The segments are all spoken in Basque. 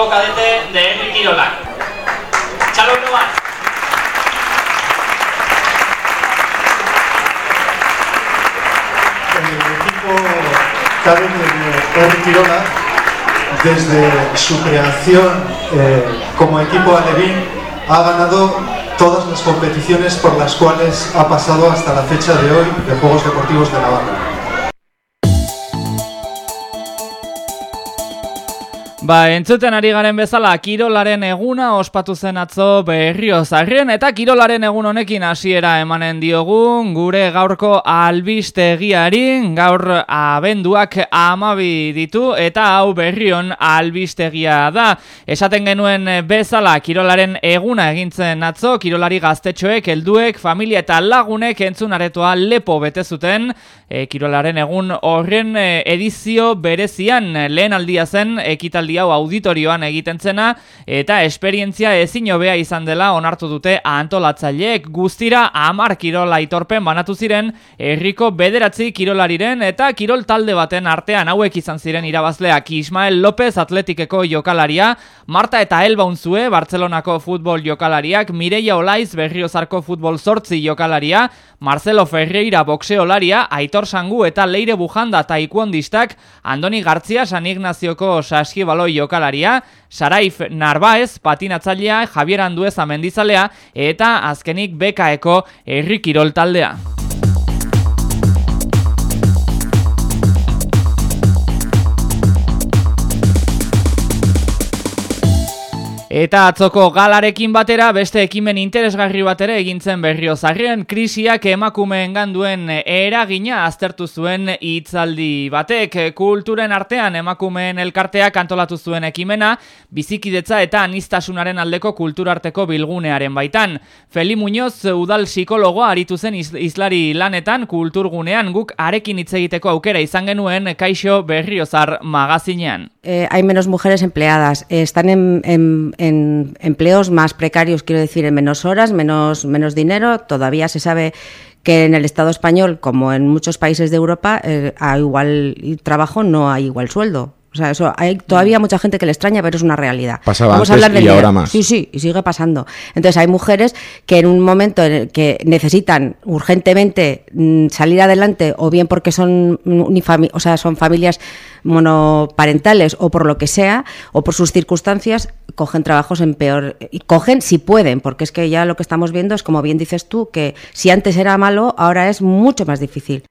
equipo cadete de Henry Quirola. Chalo El equipo cadete de Henry Quirola, desde su creación eh, como equipo alevín, ha ganado todas las competiciones por las cuales ha pasado hasta la fecha de hoy de Juegos Deportivos de Navarra. Ba, entzuten ari garen bezala, Kirolaren eguna ospatu zen atzo berrio zarrien, eta Kirolaren egun honekin hasiera emanen diogun, gure gaurko albistegiari, gaur abenduak amabi ditu, eta hau berrion albistegia da. Esaten genuen bezala, Kirolaren eguna egintzen atzo, Kirolari gaztetxoek, helduek, familia eta lagunek entzun aretoa lepo bete zuten, e, Kirolaren egun horren e, edizio berezian lehen aldia zen ekitaldia hau auditorioan egiten zena eta esperientzia ezin hobea izan dela onartu dute antolatzaileek. Guztira 10 kirola itorpen banatu ziren herriko bederatzi kirolariren eta kirol talde baten artean hauek izan ziren irabazleak. Ismael López atletikeko jokalaria, Marta eta Elba Unzue Bartzelonako futbol jokalariak, Mireia Olaiz berriozarko futbol sortzi jokalaria, Marcelo Ferreira boxeolaria, Aitor Sangu eta Leire Bujanda taikuondistak, Andoni Gartzia San Ignazioko saskibaloi jokalaria, Saraif Narbaez patinatzailea, Javier Anduez amendizalea eta azkenik bekaeko errikirol taldea. Eta atzoko galarekin batera beste ekimen interesgarri bat ere egintzen berriozarrien krisiak emakumeen ganduen eragina aztertu zuen hitzaldi batek. Kulturen artean emakumeen elkarteak antolatu zuen ekimena, bizikidetza eta anistasunaren aldeko kulturarteko bilgunearen baitan. Feli Muñoz udal psikologoa aritu zen islari lanetan kulturgunean guk arekin hitz egiteko aukera izan genuen kaixo berriozar magazinean. Eh, hay menos mujeres empleadas, eh, están en, empleos más precarios, quiero decir, en menos horas, menos, menos dinero. Todavía se sabe que en el Estado español, como en muchos países de Europa, eh, a igual trabajo no hay igual sueldo. O sea, eso hay todavía mucha gente que le extraña, pero es una realidad. Pasaba Vamos antes a hablar de y ahora más. Sí, sí, y sigue pasando. Entonces hay mujeres que en un momento en el que necesitan urgentemente mm, salir adelante, o bien porque son o sea, son familias monoparentales o por lo que sea, o por sus circunstancias, cogen trabajos en peor y cogen si pueden, porque es que ya lo que estamos viendo es como bien dices tú que si antes era malo, ahora es mucho más difícil.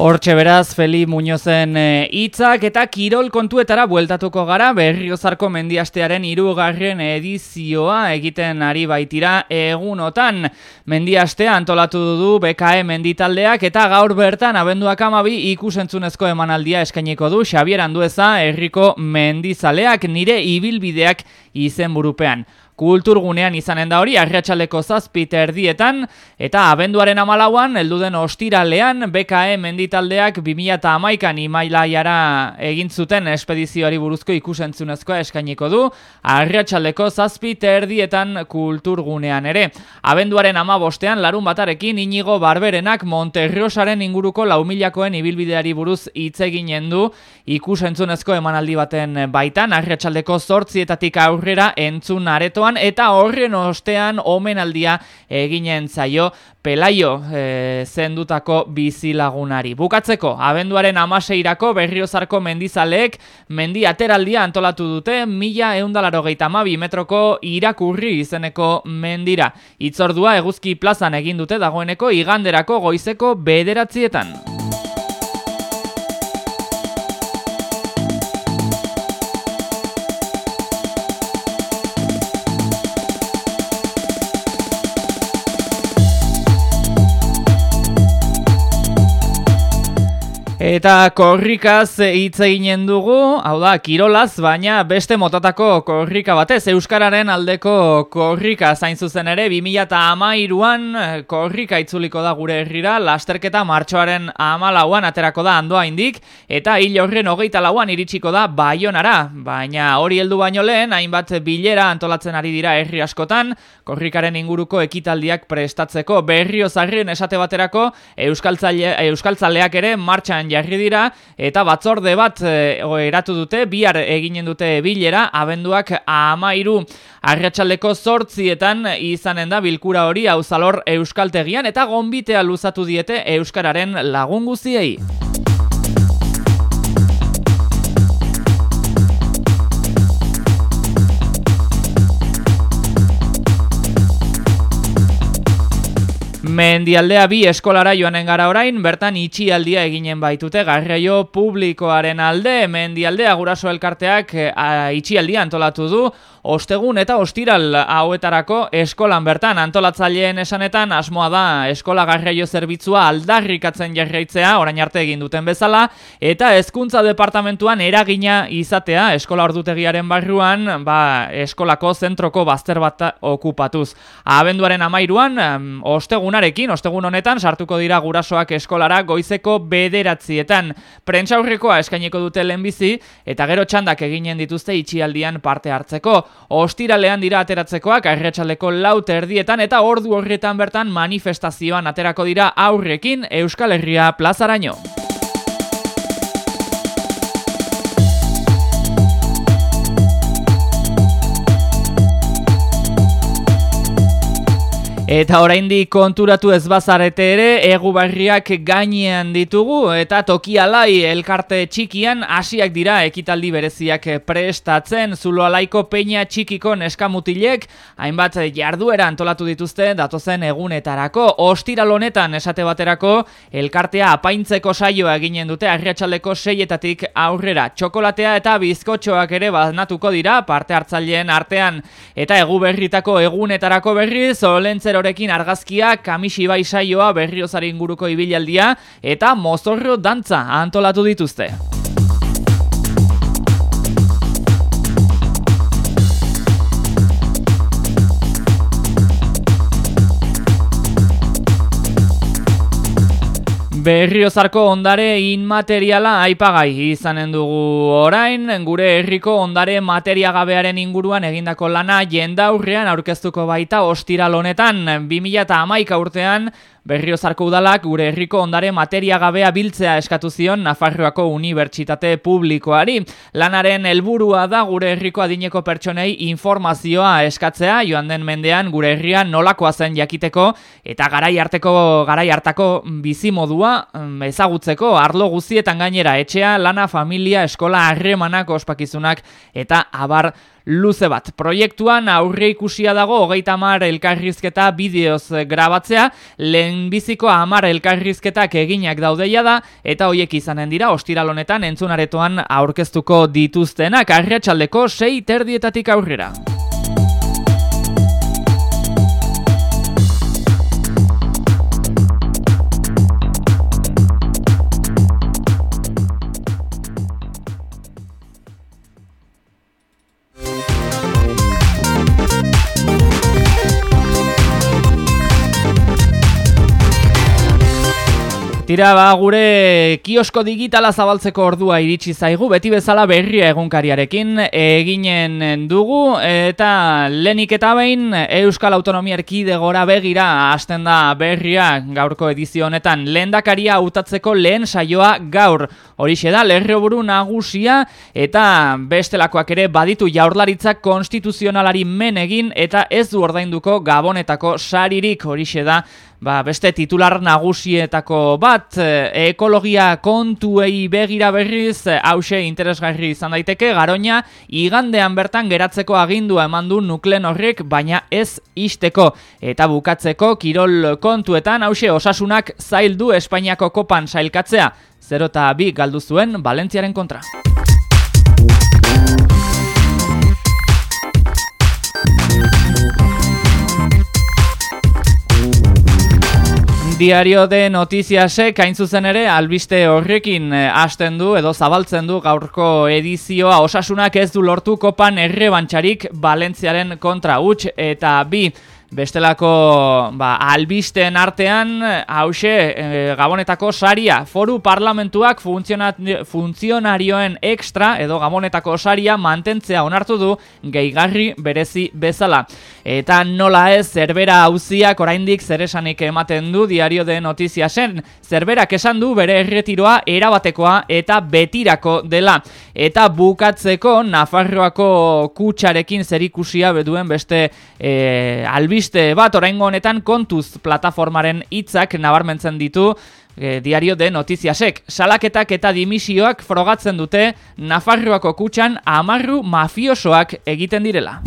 Hortxe beraz, Feli Muñozen eh, hitzak eta kirol kontuetara bueltatuko gara berriozarko mendiastearen irugarren edizioa egiten ari baitira egunotan. Mendiastea antolatu du BKE menditaldeak eta gaur bertan abenduak amabi ikusentzunezko emanaldia eskainiko du Xabier Andueza herriko mendizaleak nire ibilbideak izen burupean kulturgunean izanen da hori, arriatxaleko zazpite erdietan, eta abenduaren amalauan, elduden ostiralean, BKE menditaldeak 2000 amaikan imailaiara egin zuten espedizioari buruzko ikusentzunezkoa eskainiko du, arriatxaleko zazpite erdietan kulturgunean ere. Abenduaren amabostean, larun batarekin, inigo barberenak Monterriosaren inguruko laumilakoen ibilbideari buruz hitz eginen du ikusentzunezko emanaldi baten baitan, arriatxaldeko zortzietatik aurrera entzun aretoan, eta horren ostean omenaldia eginen zaio Pelaio e, zendutako bizilagunari. Bukatzeko, abenduaren amaseirako berriozarko mendizaleek mendi ateraldia antolatu dute mila eundalaro mabi metroko irakurri izeneko mendira. Itzordua eguzki plazan egin dute dagoeneko iganderako goizeko bederatzietan. Eta korrikaz hitz eginen dugu, hau da, kirolaz, baina beste motatako korrika batez, Euskararen aldeko korrika zain zuzen ere, 2008an eh, korrika itzuliko da gure herrira, lasterketa martxoaren amalauan aterako da andoa indik, eta hil horren hogeita lauan iritsiko da baionara, baina hori heldu baino lehen, hainbat bilera antolatzen ari dira herri askotan, korrikaren inguruko ekitaldiak prestatzeko berrio zarrien esate baterako, Euskaltzaleak ere martxan jarri dira eta batzorde bat e, eratu dute bihar eginen dute bilera abenduak amairu arratsaldeko zortzietan izanen da bilkura hori auzalor euskaltegian eta gonbitea luzatu diete euskararen lagun guziei. Mendialdea bi eskolara joanen gara orain, bertan itxialdia eginen baitute garraio publikoaren alde. Mendialdea guraso elkarteak e, itxialdia antolatu du, ostegun eta ostiral hauetarako eskolan bertan antolatzaileen esanetan asmoa da eskola garraio zerbitzua aldarrikatzen jarraitzea orain arte egin duten bezala eta hezkuntza departamentuan eragina izatea eskola ordutegiaren barruan ba, eskolako zentroko bazter bat okupatuz. Abenduaren amairuan ostegunarekin, ostegun honetan sartuko dira gurasoak eskolara goizeko bederatzietan. Prentsa aurrekoa eskaineko dute lehenbizi eta gero txandak eginen dituzte itxialdian parte hartzeko. Ostiralean dira ateratzekoak arretsaleko lau erdietan eta ordu horretan bertan manifestazioan aterako dira aurrekin Euskal Herria plazaraino. Eta oraindik konturatu ez bazarete ere, egu barriak gainean ditugu, eta tokialai elkarte txikian hasiak dira ekitaldi bereziak prestatzen, zulo alaiko peina txikiko neskamutilek, hainbat jarduera antolatu dituzte datozen egunetarako, ostiralonetan esate baterako, elkartea apaintzeko saioa eginen dute arriatxaleko seietatik aurrera, txokolatea eta bizkotxoak ere baznatuko dira, parte hartzaileen artean, eta egu berritako egunetarako berri, zolentzero Orekin argazkia, kamisi bai saioa, berriozaren inguruko ibilaldia eta mozorro dantza antolatu dituzte. Berriozarko ondare inmateriala aipagai izanen dugu. Orain, gure herriko ondare materiagabearen inguruan egindako lana jendaurrean aurkeztuko baita ostiral honetan. 2011 urtean Berriozarko udalak gure herriko ondare materia gabea biltzea eskatu zion Nafarroako Unibertsitate Publikoari. Lanaren helburua da gure herriko adineko pertsonei informazioa eskatzea, joan den mendean gure herrian nolakoa zen jakiteko eta garai arteko garai hartako bizimodua mm, ezagutzeko arlo guztietan gainera etxea, lana, familia, eskola, harremanak, ospakizunak eta abar luze bat. Proiektuan aurre ikusia dago hogeita hamar elkarrizketa bideoz grabatzea, lehenbiziko hamar elkarrizketak eginak daudeia da, eta hoiek izanen dira ostiral honetan entzunaretoan aurkeztuko dituztenak, arratsaldeko sei terdietatik aurrera. Tira ba gure kiosko digitala zabaltzeko ordua iritsi zaigu. Beti bezala berria egunkariarekin eginen dugu. Eta lenik eta behin Euskal Autonomia Erkidegora begira hasten da berria gaurko edizio honetan. Lehendakaria hautatzeko lehen saioa gaur. Horixe da lerroburu nagusia eta bestelakoak ere baditu jaurlaritzak konstituzionalari men egin eta ez du ordainduko gabonetako saririk. Horixe da Ba, beste titular nagusietako bat, eh, ekologia kontuei begira berriz, eh, hause interesgarri izan daiteke, garoña, igandean bertan geratzeko agindua eman du nukleen horrek, baina ez isteko. Eta bukatzeko, kirol kontuetan, hause osasunak zaildu Espainiako kopan sailkatzea, 0 eta bi galdu zuen Valentziaren kontra. Diario de Notiziasek hain zuzen ere albiste horrekin eh, hasten du edo zabaltzen du gaurko edizioa. Osasunak ez du lortu kopan errebantxarik Valentziaren kontra huts eta bi Bestelako ba, albisten artean, hause, e, Gabonetako saria, foru parlamentuak funtzionarioen ekstra edo Gabonetako saria mantentzea onartu du gehigarri berezi bezala. Eta nola ez, zerbera hauziak oraindik zeresanik ematen du diario de notizia zen, zerberak esan du bere erretiroa erabatekoa eta betirako dela. Eta bukatzeko, Nafarroako kutsarekin zerikusia beduen beste e, albiste albiste bat oraingo honetan kontuz plataformaren hitzak nabarmentzen ditu e, diario de notiziasek. Salaketak eta dimisioak frogatzen dute Nafarroako kutxan amarru mafiosoak egiten direla.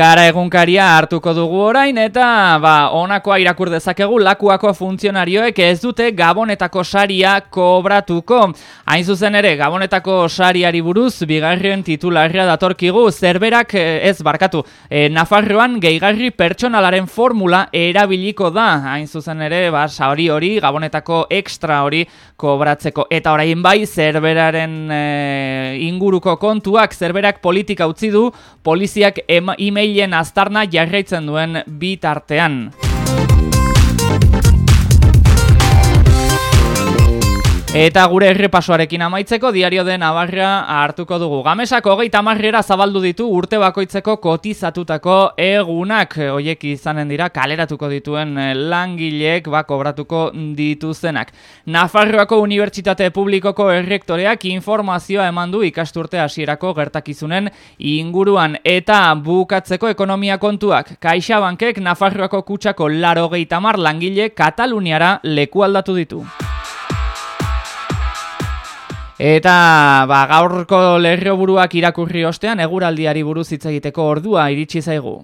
Gara egunkaria hartuko dugu orain eta ba, onakoa irakur dezakegu lakuako funtzionarioek ez dute gabonetako saria kobratuko. Hain zuzen ere, gabonetako sariari buruz, bigarren titularria datorkigu, zerberak eh, ez barkatu. E, Nafarroan gehigarri pertsonalaren formula erabiliko da. Hain zuzen ere, ba, hori hori, gabonetako ekstra hori kobratzeko. Eta orain bai, zerberaren e, inguruko kontuak, zerberak politika utzi du, poliziak ema, e-mailen aztarna jarraitzen duen bitartean. Eta gure errepasoarekin amaitzeko diario den Navarra hartuko dugu. Gamesako hogei tamarrera zabaldu ditu urte bakoitzeko kotizatutako egunak. Oiek izanen dira kaleratuko dituen langileek bako kobratuko dituzenak. Nafarroako Unibertsitate Publikoko errektoreak informazioa eman du ikasturte hasierako gertakizunen inguruan. Eta bukatzeko ekonomia kontuak. Kaixa bankek Nafarroako kutsako laro tamar langile Kataluniara leku aldatu ditu. Eta ba, gaurko lerro buruak irakurri ostean eguraldiari buruz hitz egiteko ordua iritsi zaigu.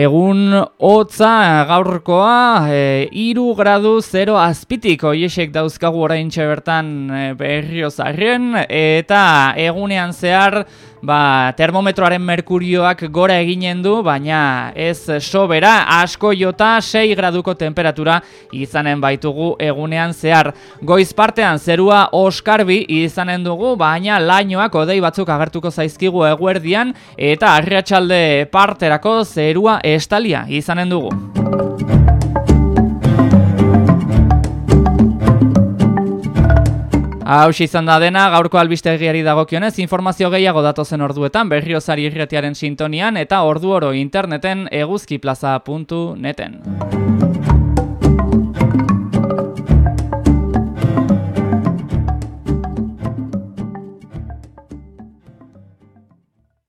Egun hotza gaurkoa e, iru gradu 0 azpitik. Oiesek dauzkagu orain bertan e, berriozarren eta egunean zehar ba, termometroaren merkurioak gora eginen du, baina ez sobera, asko jota 6 graduko temperatura izanen baitugu egunean zehar. Goiz partean zerua oskarbi izanen dugu, baina lainoak odei batzuk agertuko zaizkigu eguerdian, eta arriatxalde parterako zerua estalia izanen dugu. Hau izan da dena, gaurko albistegiari dagokionez, informazio gehiago datozen orduetan, berriozari irretiaren sintonian eta ordu oro interneten eguzkiplaza.neten.